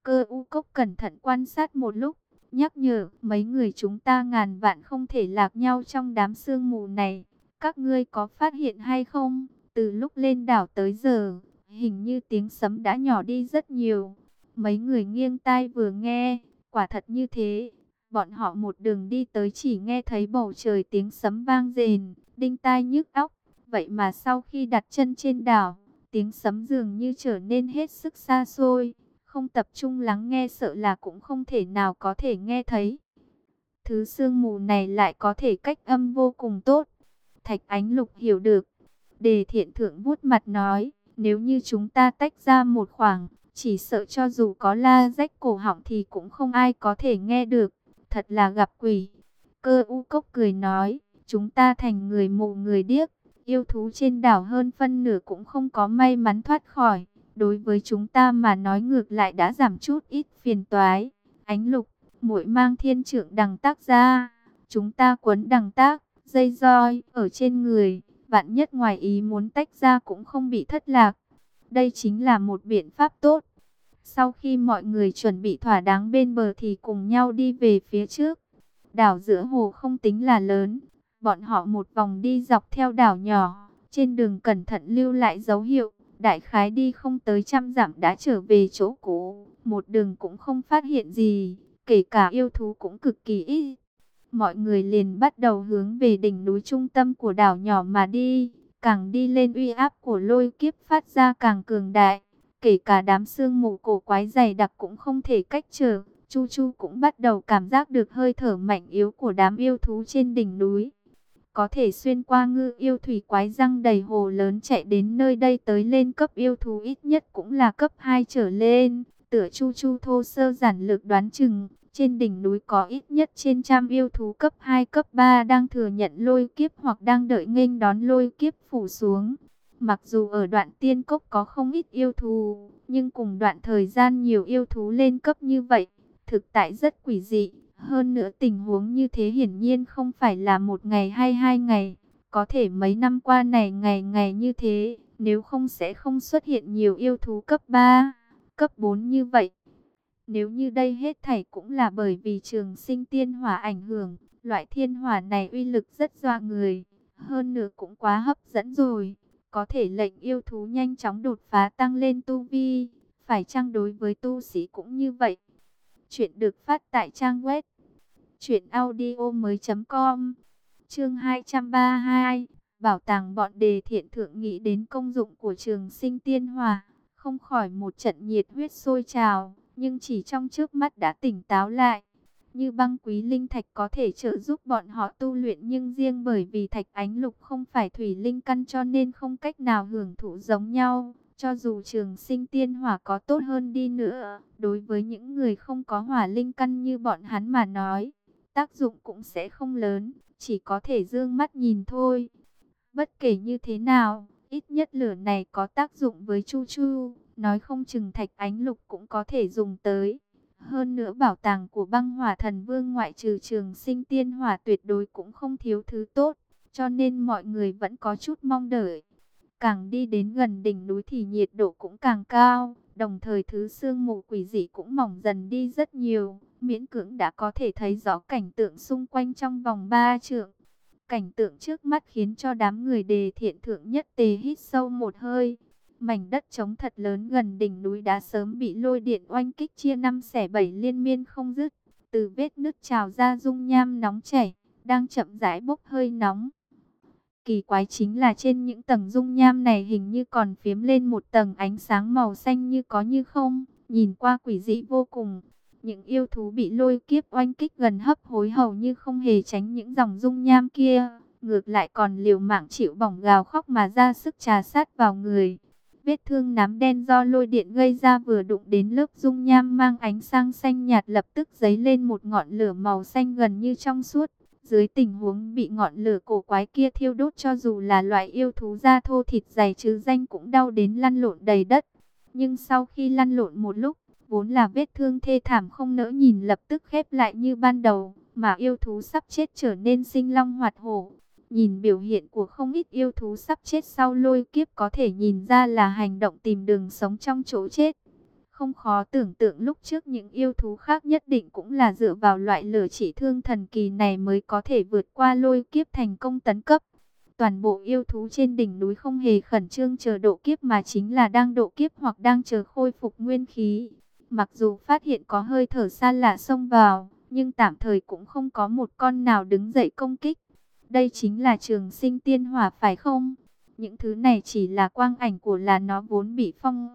Cơ u cốc cẩn thận quan sát một lúc, nhắc nhở mấy người chúng ta ngàn vạn không thể lạc nhau trong đám sương mù này. Các ngươi có phát hiện hay không? Từ lúc lên đảo tới giờ, hình như tiếng sấm đã nhỏ đi rất nhiều. Mấy người nghiêng tai vừa nghe, quả thật như thế. Bọn họ một đường đi tới chỉ nghe thấy bầu trời tiếng sấm vang rền, đinh tai nhức óc. Vậy mà sau khi đặt chân trên đảo, tiếng sấm dường như trở nên hết sức xa xôi. Không tập trung lắng nghe sợ là cũng không thể nào có thể nghe thấy. Thứ sương mù này lại có thể cách âm vô cùng tốt. Thạch Ánh Lục hiểu được. Đề thiện thượng vuốt mặt nói, nếu như chúng ta tách ra một khoảng, chỉ sợ cho dù có la rách cổ họng thì cũng không ai có thể nghe được. Thật là gặp quỷ. Cơ u cốc cười nói, chúng ta thành người mù người điếc. Yêu thú trên đảo hơn phân nửa cũng không có may mắn thoát khỏi. Đối với chúng ta mà nói ngược lại đã giảm chút ít phiền toái. Ánh lục, muội mang thiên trưởng đằng tác ra. Chúng ta quấn đằng tác, dây roi, ở trên người. Vạn nhất ngoài ý muốn tách ra cũng không bị thất lạc. Đây chính là một biện pháp tốt. Sau khi mọi người chuẩn bị thỏa đáng bên bờ thì cùng nhau đi về phía trước. Đảo giữa hồ không tính là lớn. Bọn họ một vòng đi dọc theo đảo nhỏ. Trên đường cẩn thận lưu lại dấu hiệu. Đại khái đi không tới trăm dặm đã trở về chỗ cũ. Một đường cũng không phát hiện gì. Kể cả yêu thú cũng cực kỳ ít. Mọi người liền bắt đầu hướng về đỉnh núi trung tâm của đảo nhỏ mà đi. Càng đi lên uy áp của lôi kiếp phát ra càng cường đại. Kể cả đám sương mù cổ quái dày đặc cũng không thể cách trở. Chu Chu cũng bắt đầu cảm giác được hơi thở mạnh yếu của đám yêu thú trên đỉnh núi. Có thể xuyên qua ngư yêu thủy quái răng đầy hồ lớn chạy đến nơi đây tới lên cấp yêu thú ít nhất cũng là cấp 2 trở lên. Tựa Chu Chu thô sơ giản lược đoán chừng, trên đỉnh núi có ít nhất trên trăm yêu thú cấp 2 cấp 3 đang thừa nhận lôi kiếp hoặc đang đợi nghênh đón lôi kiếp phủ xuống. Mặc dù ở đoạn tiên cốc có không ít yêu thú, nhưng cùng đoạn thời gian nhiều yêu thú lên cấp như vậy, thực tại rất quỷ dị. Hơn nữa tình huống như thế hiển nhiên không phải là một ngày hay hai ngày, có thể mấy năm qua này ngày ngày như thế, nếu không sẽ không xuất hiện nhiều yêu thú cấp 3, cấp 4 như vậy. Nếu như đây hết thảy cũng là bởi vì trường sinh tiên hỏa ảnh hưởng, loại thiên hỏa này uy lực rất doa người, hơn nữa cũng quá hấp dẫn rồi, có thể lệnh yêu thú nhanh chóng đột phá tăng lên tu vi, phải chăng đối với tu sĩ cũng như vậy. Chuyện được phát tại trang web truyệnaudiomoi.com. Chương 232. Bảo tàng bọn đề thiện thượng nghĩ đến công dụng của trường sinh tiên hỏa, không khỏi một trận nhiệt huyết sôi trào nhưng chỉ trong trước mắt đã tỉnh táo lại. Như băng quý linh thạch có thể trợ giúp bọn họ tu luyện nhưng riêng bởi vì thạch ánh lục không phải thủy linh căn cho nên không cách nào hưởng thụ giống nhau. Cho dù trường sinh tiên hỏa có tốt hơn đi nữa, đối với những người không có hỏa linh căn như bọn hắn mà nói, tác dụng cũng sẽ không lớn, chỉ có thể dương mắt nhìn thôi. Bất kể như thế nào, ít nhất lửa này có tác dụng với Chu Chu. Nói không chừng thạch ánh lục cũng có thể dùng tới. Hơn nữa bảo tàng của băng hỏa thần vương ngoại trừ trường sinh tiên hỏa tuyệt đối cũng không thiếu thứ tốt. Cho nên mọi người vẫn có chút mong đợi. Càng đi đến gần đỉnh núi thì nhiệt độ cũng càng cao. Đồng thời thứ sương mù quỷ dị cũng mỏng dần đi rất nhiều. Miễn cưỡng đã có thể thấy rõ cảnh tượng xung quanh trong vòng ba trượng. Cảnh tượng trước mắt khiến cho đám người đề thiện thượng nhất tề hít sâu một hơi. Mảnh đất trống thật lớn gần đỉnh núi đá sớm bị lôi điện oanh kích chia năm xẻ bảy liên miên không dứt. Từ vết nứt trào ra dung nham nóng chảy, đang chậm rãi bốc hơi nóng. Kỳ quái chính là trên những tầng dung nham này hình như còn phiếm lên một tầng ánh sáng màu xanh như có như không, nhìn qua quỷ dị vô cùng. Những yêu thú bị lôi kiếp oanh kích gần hấp hối hầu như không hề tránh những dòng dung nham kia, ngược lại còn liều mạng chịu bỏng gào khóc mà ra sức trà sát vào người. Vết thương nám đen do lôi điện gây ra vừa đụng đến lớp dung nham mang ánh sáng xanh nhạt lập tức dấy lên một ngọn lửa màu xanh gần như trong suốt. Dưới tình huống bị ngọn lửa cổ quái kia thiêu đốt cho dù là loại yêu thú da thô thịt dày chứ danh cũng đau đến lăn lộn đầy đất. Nhưng sau khi lăn lộn một lúc, vốn là vết thương thê thảm không nỡ nhìn lập tức khép lại như ban đầu, mà yêu thú sắp chết trở nên sinh long hoạt hổ. Nhìn biểu hiện của không ít yêu thú sắp chết sau lôi kiếp có thể nhìn ra là hành động tìm đường sống trong chỗ chết. Không khó tưởng tượng lúc trước những yêu thú khác nhất định cũng là dựa vào loại lửa chỉ thương thần kỳ này mới có thể vượt qua lôi kiếp thành công tấn cấp. Toàn bộ yêu thú trên đỉnh núi không hề khẩn trương chờ độ kiếp mà chính là đang độ kiếp hoặc đang chờ khôi phục nguyên khí. Mặc dù phát hiện có hơi thở xa lạ xông vào, nhưng tạm thời cũng không có một con nào đứng dậy công kích. Đây chính là trường sinh tiên hỏa phải không? Những thứ này chỉ là quang ảnh của là nó vốn bị phong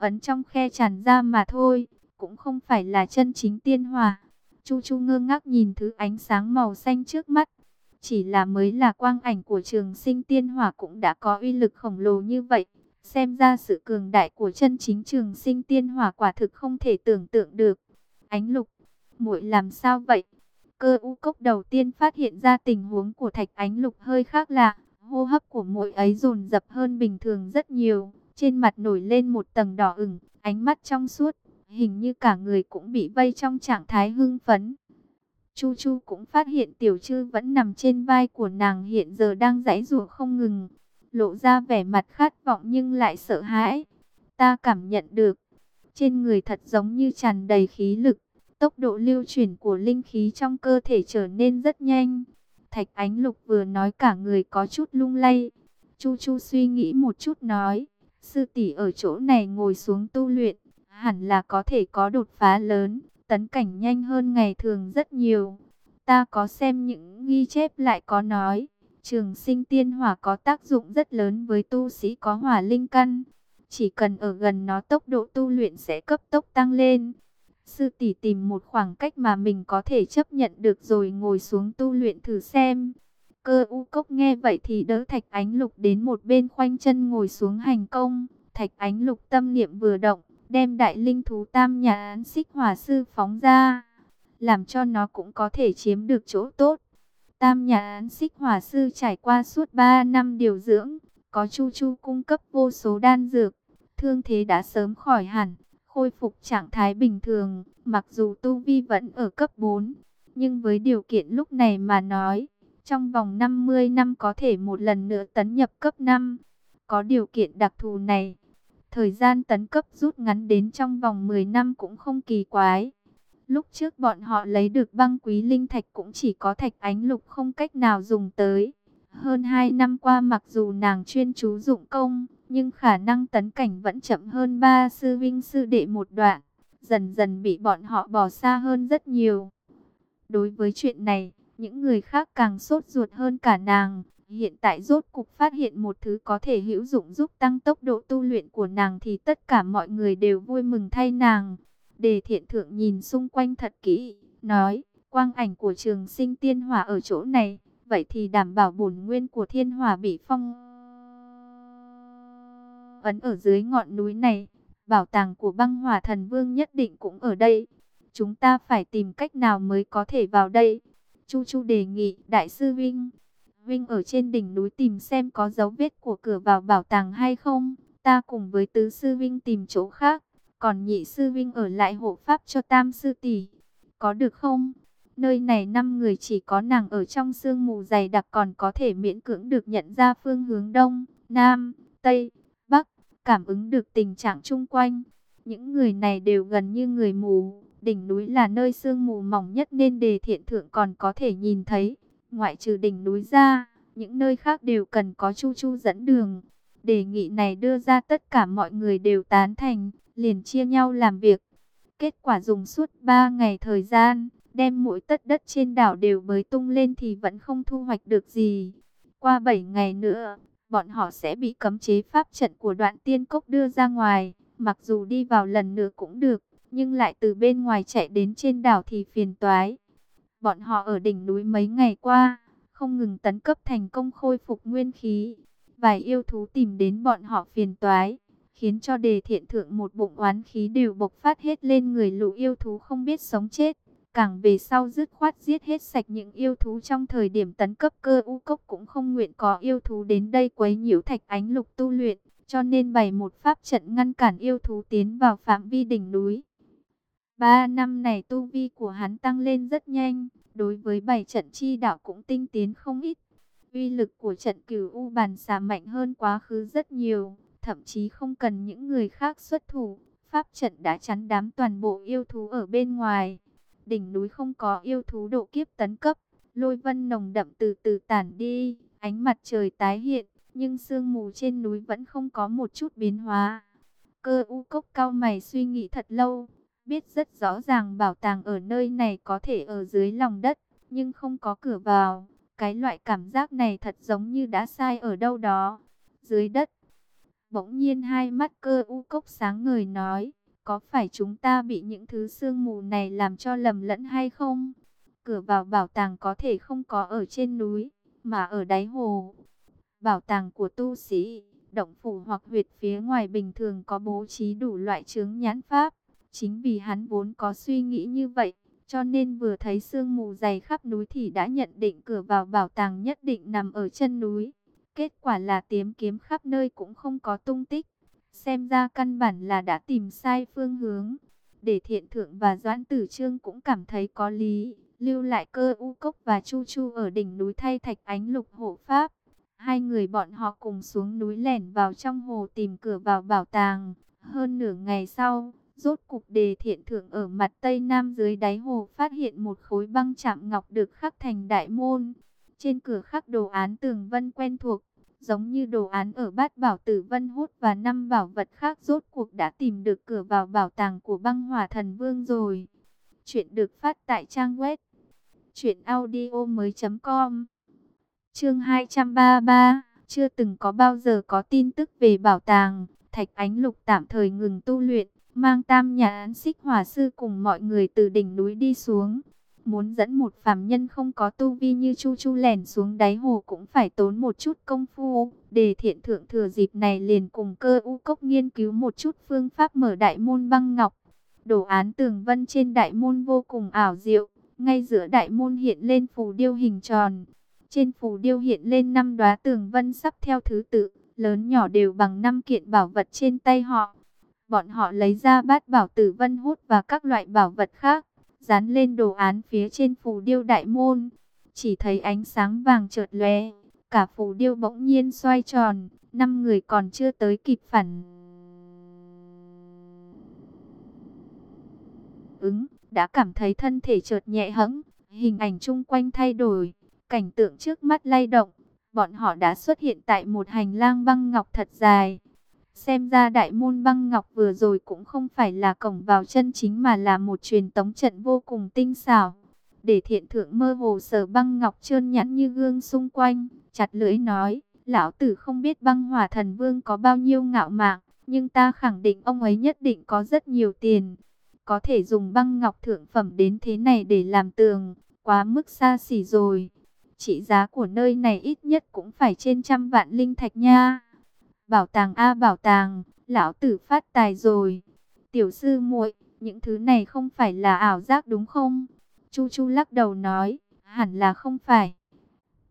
ấn trong khe tràn ra mà thôi, cũng không phải là chân chính tiên hỏa. Chu Chu ngơ ngác nhìn thứ ánh sáng màu xanh trước mắt. Chỉ là mới là quang ảnh của trường sinh tiên hỏa cũng đã có uy lực khổng lồ như vậy. Xem ra sự cường đại của chân chính trường sinh tiên hỏa quả thực không thể tưởng tượng được. Ánh lục, muội làm sao vậy? Cơ u cốc đầu tiên phát hiện ra tình huống của thạch ánh lục hơi khác lạ. Hô hấp của mỗi ấy dồn dập hơn bình thường rất nhiều. Trên mặt nổi lên một tầng đỏ ửng, ánh mắt trong suốt. Hình như cả người cũng bị vây trong trạng thái hưng phấn. Chu Chu cũng phát hiện tiểu trư vẫn nằm trên vai của nàng hiện giờ đang giãy giụa không ngừng lộ ra vẻ mặt khát vọng nhưng lại sợ hãi. Ta cảm nhận được, trên người thật giống như tràn đầy khí lực, tốc độ lưu chuyển của linh khí trong cơ thể trở nên rất nhanh. Thạch Ánh Lục vừa nói cả người có chút lung lay. Chu Chu suy nghĩ một chút nói, sư tỷ ở chỗ này ngồi xuống tu luyện, hẳn là có thể có đột phá lớn, tấn cảnh nhanh hơn ngày thường rất nhiều. Ta có xem những ghi chép lại có nói, Trường sinh tiên hỏa có tác dụng rất lớn với tu sĩ có hỏa linh căn. Chỉ cần ở gần nó tốc độ tu luyện sẽ cấp tốc tăng lên. Sư tỷ tìm một khoảng cách mà mình có thể chấp nhận được rồi ngồi xuống tu luyện thử xem. Cơ u cốc nghe vậy thì đỡ thạch ánh lục đến một bên khoanh chân ngồi xuống hành công. Thạch ánh lục tâm niệm vừa động, đem đại linh thú tam nhà án xích hỏa sư phóng ra. Làm cho nó cũng có thể chiếm được chỗ tốt. Tam nhà án xích hỏa sư trải qua suốt 3 năm điều dưỡng, có chu chu cung cấp vô số đan dược, thương thế đã sớm khỏi hẳn, khôi phục trạng thái bình thường, mặc dù tu vi vẫn ở cấp 4, nhưng với điều kiện lúc này mà nói, trong vòng 50 năm có thể một lần nữa tấn nhập cấp 5. Có điều kiện đặc thù này, thời gian tấn cấp rút ngắn đến trong vòng 10 năm cũng không kỳ quái. Lúc trước bọn họ lấy được băng quý linh thạch cũng chỉ có thạch ánh lục không cách nào dùng tới. Hơn 2 năm qua mặc dù nàng chuyên chú dụng công, nhưng khả năng tấn cảnh vẫn chậm hơn ba sư vinh sư đệ một đoạn. Dần dần bị bọn họ bỏ xa hơn rất nhiều. Đối với chuyện này, những người khác càng sốt ruột hơn cả nàng. Hiện tại rốt cục phát hiện một thứ có thể hữu dụng giúp tăng tốc độ tu luyện của nàng thì tất cả mọi người đều vui mừng thay nàng. Đề thiện thượng nhìn xung quanh thật kỹ, nói, quang ảnh của trường sinh tiên hỏa ở chỗ này, vậy thì đảm bảo bổn nguyên của thiên hỏa bị phong ấn ở dưới ngọn núi này. Bảo tàng của băng hỏa thần vương nhất định cũng ở đây. Chúng ta phải tìm cách nào mới có thể vào đây. Chu Chu đề nghị Đại sư Vinh. Vinh ở trên đỉnh núi tìm xem có dấu vết của cửa vào bảo tàng hay không. Ta cùng với tứ sư Vinh tìm chỗ khác còn nhị sư vinh ở lại hộ pháp cho tam sư tỷ. Có được không? Nơi này năm người chỉ có nàng ở trong sương mù dày đặc còn có thể miễn cưỡng được nhận ra phương hướng đông, nam, tây, cảm ứng được tình trạng chung quanh. Những người này đều gần như người mù, Đỉnh núi là nơi sương mù mỏng nhất nên đề thiện thượng còn có thể nhìn thấy. Ngoại trừ đỉnh núi ra, những nơi khác đều cần có chu chu dẫn đường. Đề nghị này đưa ra tất cả mọi người đều tán thành, liền chia nhau làm việc. Kết quả dùng suốt 3 ngày thời gian, đem mỗi tất đất trên đảo đều bới tung lên thì vẫn không thu hoạch được gì. Qua 7 ngày nữa, bọn họ sẽ bị cấm chế pháp trận của đoạn tiên cốc đưa ra ngoài. Mặc dù đi vào lần nữa cũng được, nhưng lại từ bên ngoài chạy đến trên đảo thì phiền toái. Bọn họ ở đỉnh núi mấy ngày qua, không ngừng tấn cấp thành công khôi phục nguyên khí. Vài yêu thú tìm đến bọn họ phiền toái, khiến cho đề thiện thượng một bụng oán khí đều bộc phát hết lên người lũ yêu thú không biết sống chết. Càng về sau dứt khoát giết hết sạch những yêu thú trong thời điểm tấn cấp cơ u cốc cũng không nguyện có yêu thú đến đây quấy nhiễu thạch ánh lục tu luyện, cho nên bày một pháp trận ngăn cản yêu thú tiến vào phạm vi đỉnh núi. Ba năm này tu vi của hắn tăng lên rất nhanh, đối với bảy trận chi đạo cũng tinh tiến không ít. Uy lực của trận cửu U bàn xà mạnh hơn quá khứ rất nhiều, thậm chí không cần những người khác xuất thủ. Pháp trận đã chắn đám toàn bộ yêu thú ở bên ngoài. Đỉnh núi không có yêu thú độ kiếp tấn cấp, lôi vân nồng đậm từ từ tản đi, ánh mặt trời tái hiện, nhưng sương mù trên núi vẫn không có một chút biến hóa. Cơ u cốc cao mày suy nghĩ thật lâu, biết rất rõ ràng bảo tàng ở nơi này có thể ở dưới lòng đất, nhưng không có cửa vào. Cái loại cảm giác này thật giống như đã sai ở đâu đó, dưới đất. Bỗng nhiên hai mắt cơ u cốc sáng ngời nói, có phải chúng ta bị những thứ sương mù này làm cho lầm lẫn hay không? Cửa vào bảo tàng có thể không có ở trên núi, mà ở đáy hồ. Bảo tàng của tu sĩ, động phủ hoặc huyệt phía ngoài bình thường có bố trí đủ loại chướng nhãn pháp. Chính vì hắn vốn có suy nghĩ như vậy, cho nên vừa thấy sương mù dày khắp núi thì đã nhận định cửa vào bảo tàng nhất định nằm ở chân núi. Kết quả là tiếm kiếm khắp nơi cũng không có tung tích. Xem ra căn bản là đã tìm sai phương hướng. Để thiện thượng và doãn tử trương cũng cảm thấy có lý. Lưu lại cơ u cốc và chu chu ở đỉnh núi thay thạch ánh lục hộ pháp. Hai người bọn họ cùng xuống núi lẻn vào trong hồ tìm cửa vào bảo tàng. Hơn nửa ngày sau, Rốt cục đề thiện thượng ở mặt tây nam dưới đáy hồ phát hiện một khối băng chạm ngọc được khắc thành đại môn. Trên cửa khắc đồ án tường vân quen thuộc, giống như đồ án ở bát bảo tử vân hút và năm bảo vật khác rốt cuộc đã tìm được cửa vào bảo tàng của băng hỏa thần vương rồi. Chuyện được phát tại trang web chuyểnaudio.com Chương 233 Chưa từng có bao giờ có tin tức về bảo tàng, Thạch Ánh Lục tạm thời ngừng tu luyện mang tam nhà án xích hỏa sư cùng mọi người từ đỉnh núi đi xuống. Muốn dẫn một phàm nhân không có tu vi như Chu Chu lẻn xuống đáy hồ cũng phải tốn một chút công phu. Để thiện thượng thừa dịp này liền cùng cơ u cốc nghiên cứu một chút phương pháp mở đại môn băng ngọc. Đồ án tường vân trên đại môn vô cùng ảo diệu. Ngay giữa đại môn hiện lên phù điêu hình tròn. Trên phù điêu hiện lên năm đóa tường vân sắp theo thứ tự, lớn nhỏ đều bằng năm kiện bảo vật trên tay họ. Bọn họ lấy ra bát bảo tử vân hút và các loại bảo vật khác, dán lên đồ án phía trên phù điêu đại môn. Chỉ thấy ánh sáng vàng chợt lóe, cả phù điêu bỗng nhiên xoay tròn, năm người còn chưa tới kịp phản. Ứng, đã cảm thấy thân thể chợt nhẹ hẫng, hình ảnh chung quanh thay đổi, cảnh tượng trước mắt lay động. Bọn họ đã xuất hiện tại một hành lang băng ngọc thật dài, Xem ra đại môn băng ngọc vừa rồi cũng không phải là cổng vào chân chính mà là một truyền tống trận vô cùng tinh xảo. Để thiện thượng mơ hồ sờ băng ngọc trơn nhẵn như gương xung quanh, chặt lưỡi nói, lão tử không biết băng hỏa thần vương có bao nhiêu ngạo mạn, nhưng ta khẳng định ông ấy nhất định có rất nhiều tiền. Có thể dùng băng ngọc thượng phẩm đến thế này để làm tường, quá mức xa xỉ rồi. Trị giá của nơi này ít nhất cũng phải trên trăm vạn linh thạch nha. Bảo tàng a bảo tàng, lão tử phát tài rồi. Tiểu sư muội, những thứ này không phải là ảo giác đúng không? Chu Chu lắc đầu nói, hẳn là không phải.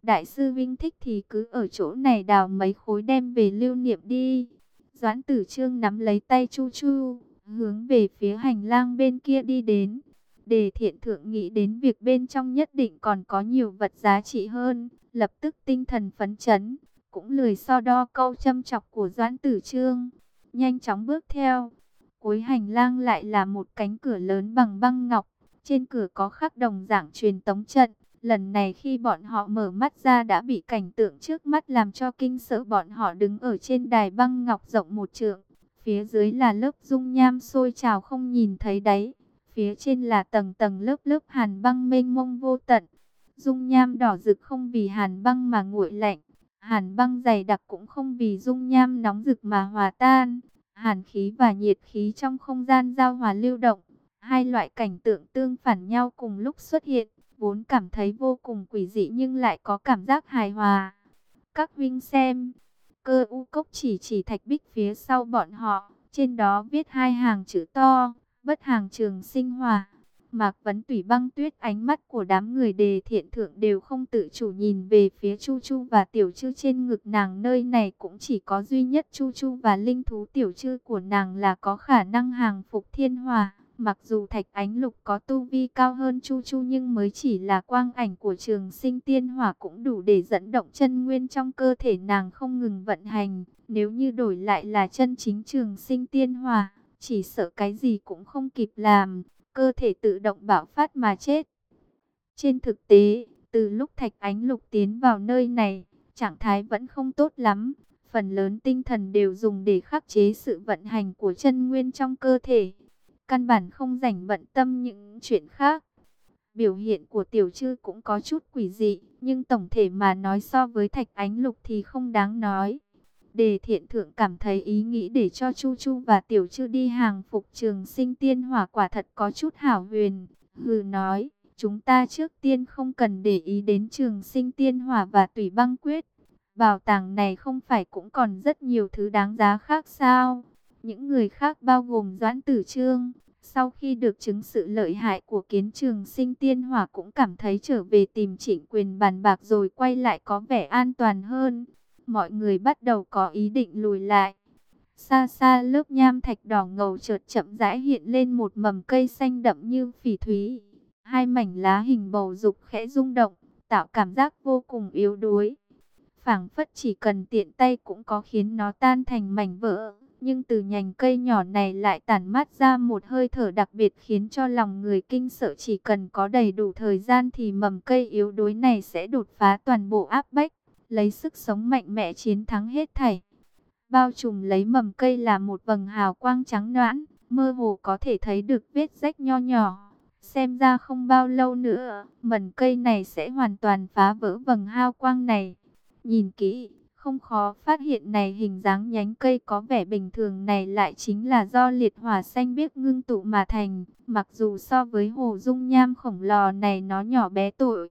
Đại sư Vinh thích thì cứ ở chỗ này đào mấy khối đem về lưu niệm đi. Doãn tử trương nắm lấy tay Chu Chu, hướng về phía hành lang bên kia đi đến. Để thiện thượng nghĩ đến việc bên trong nhất định còn có nhiều vật giá trị hơn, lập tức tinh thần phấn chấn cũng lười so đo câu châm chọc của Doãn Tử Trương, nhanh chóng bước theo. Cuối hành lang lại là một cánh cửa lớn bằng băng ngọc. Trên cửa có khắc đồng dạng truyền tống trận. Lần này khi bọn họ mở mắt ra đã bị cảnh tượng trước mắt làm cho kinh sợ bọn họ đứng ở trên đài băng ngọc rộng một trượng. Phía dưới là lớp dung nham sôi trào không nhìn thấy đáy. Phía trên là tầng tầng lớp lớp hàn băng mênh mông vô tận. Dung nham đỏ rực không vì hàn băng mà nguội lạnh. Hàn băng dày đặc cũng không vì dung nham nóng rực mà hòa tan. Hàn khí và nhiệt khí trong không gian giao hòa lưu động. Hai loại cảnh tượng tương phản nhau cùng lúc xuất hiện. Vốn cảm thấy vô cùng quỷ dị nhưng lại có cảm giác hài hòa. Các vinh xem. Cơ u cốc chỉ chỉ thạch bích phía sau bọn họ. Trên đó viết hai hàng chữ to. Bất hàng trường sinh hòa. Mạc Vấn Tủy băng tuyết ánh mắt của đám người đề thiện thượng đều không tự chủ nhìn về phía Chu Chu và Tiểu Chư trên ngực nàng nơi này cũng chỉ có duy nhất Chu Chu và linh thú Tiểu Chư của nàng là có khả năng hàng phục thiên hòa. Mặc dù Thạch Ánh Lục có tu vi cao hơn Chu Chu nhưng mới chỉ là quang ảnh của trường sinh tiên hỏa cũng đủ để dẫn động chân nguyên trong cơ thể nàng không ngừng vận hành. Nếu như đổi lại là chân chính trường sinh tiên hỏa, chỉ sợ cái gì cũng không kịp làm cơ thể tự động bạo phát mà chết. Trên thực tế, từ lúc Thạch Ánh Lục tiến vào nơi này, trạng thái vẫn không tốt lắm. Phần lớn tinh thần đều dùng để khắc chế sự vận hành của chân nguyên trong cơ thể. Căn bản không rảnh bận tâm những chuyện khác. Biểu hiện của tiểu trư cũng có chút quỷ dị, nhưng tổng thể mà nói so với Thạch Ánh Lục thì không đáng nói. Đề thiện thượng cảm thấy ý nghĩ để cho Chu Chu và Tiểu Chư đi hàng phục trường sinh tiên hỏa quả thật có chút hảo huyền. Hừ nói, chúng ta trước tiên không cần để ý đến trường sinh tiên hỏa và tùy băng quyết. Bảo tàng này không phải cũng còn rất nhiều thứ đáng giá khác sao? Những người khác bao gồm Doãn Tử Trương, sau khi được chứng sự lợi hại của kiến trường sinh tiên hỏa cũng cảm thấy trở về tìm trịnh quyền bàn bạc rồi quay lại có vẻ an toàn hơn mọi người bắt đầu có ý định lùi lại. Xa xa lớp nham thạch đỏ ngầu chợt chậm rãi hiện lên một mầm cây xanh đậm như phỉ thúy. Hai mảnh lá hình bầu dục khẽ rung động, tạo cảm giác vô cùng yếu đuối. phảng phất chỉ cần tiện tay cũng có khiến nó tan thành mảnh vỡ. Nhưng từ nhành cây nhỏ này lại tản mát ra một hơi thở đặc biệt khiến cho lòng người kinh sợ chỉ cần có đầy đủ thời gian thì mầm cây yếu đuối này sẽ đột phá toàn bộ áp bách lấy sức sống mạnh mẽ chiến thắng hết thảy. Bao trùm lấy mầm cây là một vầng hào quang trắng noãn, mơ hồ có thể thấy được vết rách nho nhỏ. Xem ra không bao lâu nữa, mầm cây này sẽ hoàn toàn phá vỡ vầng hào quang này. Nhìn kỹ, không khó phát hiện này hình dáng nhánh cây có vẻ bình thường này lại chính là do liệt hỏa xanh biếc ngưng tụ mà thành. Mặc dù so với hồ dung nham khổng lồ này nó nhỏ bé tội